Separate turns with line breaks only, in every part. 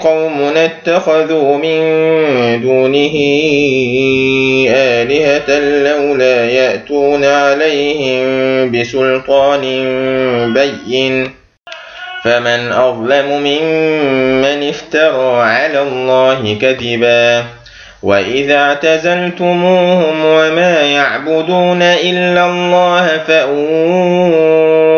قومنا اتخذوا من دونه آلهة لولا يأتون عليهم بسلطان بين. فمن أظلم ممن افترى على الله كذبا. وإذا اعتزلتموهم وما يعبدون إلا الله فأووا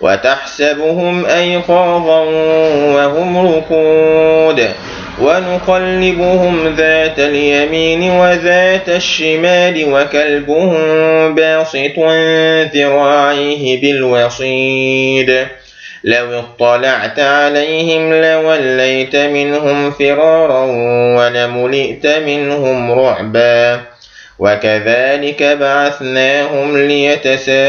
وتحسبهم أيقاظا وهم ركود ونقلبهم ذات اليمين وذات الشمال وكلبهم باسط ذراعيه بالوصيد لو اطلعت عليهم لوليت منهم فرارا ولملئت منهم رعبا وكذلك بعثناهم ليتساءلوا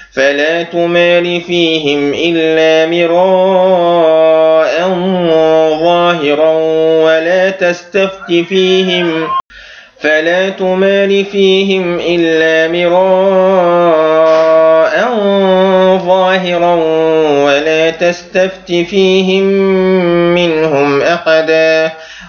فلا تمال فيهم إلا مراء ظاهرا ولا تستفت فيهم فلا تمال فيهم إلا مراء ظاهرا ولا تستفت فيهم منهم أحدا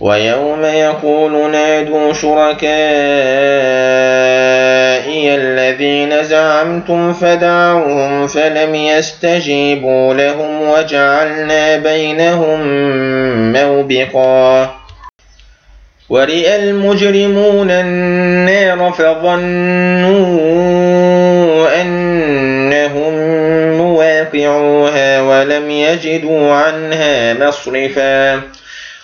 ويوم يقول نادوا شركائي الذين زعمتم فدعوهم فلم يستجيبوا لهم وجعلنا بينهم موبقا. ورئ المجرمون النار فظنوا أنهم مواقعوها ولم يجدوا عنها مصرفا.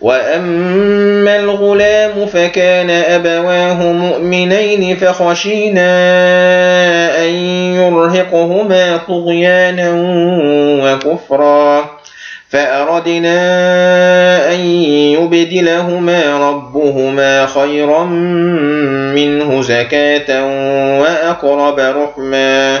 وأما الغلام فكان أبواه مؤمنين فخشينا أن يرهقهما طغيانا وكفرا فأردنا أن يبدلهما ربهما خيرا منه زكاة وأقرب رحما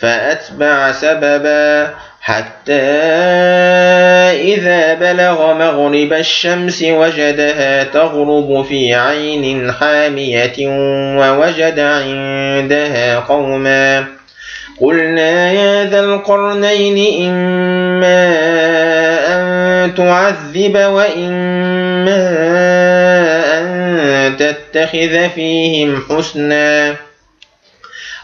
فأتبع سببا حتى إذا بلغ مغرب الشمس وجدها تغرب في عين حامية ووجد عندها قوما. قلنا يا ذا القرنين إما أن تعذب وإما أن تتخذ فيهم حسناً.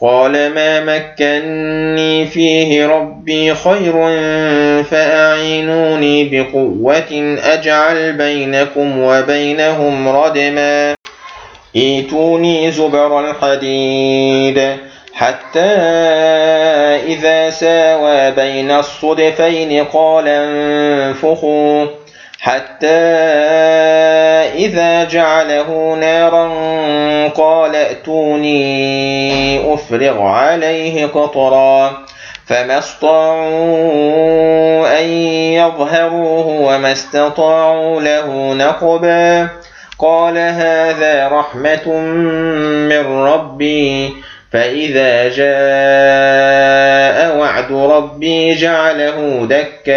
قال ما مكني فيه ربي خير فأعينوني بقوة أجعل بينكم وبينهم ردما. إيتوني زبر الحديد. حتى إذا ساوى بين الصدفين قال انفخوا. حتى إذا جعله نارا قال ائتوني أفرغ عليه قطرا فما استطاعوا أن يظهروه وما استطاعوا له نقبا قال هذا رحمة من ربي فإذا جاء وعد ربي جعله دكاء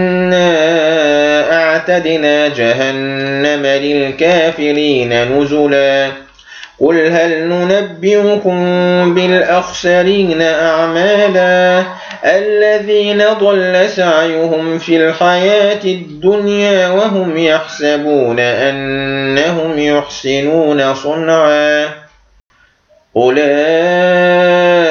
أعتدنا جهنم للكافرين نزلا. قل هل ننبئكم بالأخسرين أعمالا الذين ضل سعيهم في الحياة الدنيا وهم يحسبون أنهم يحسنون صنعا. أولئك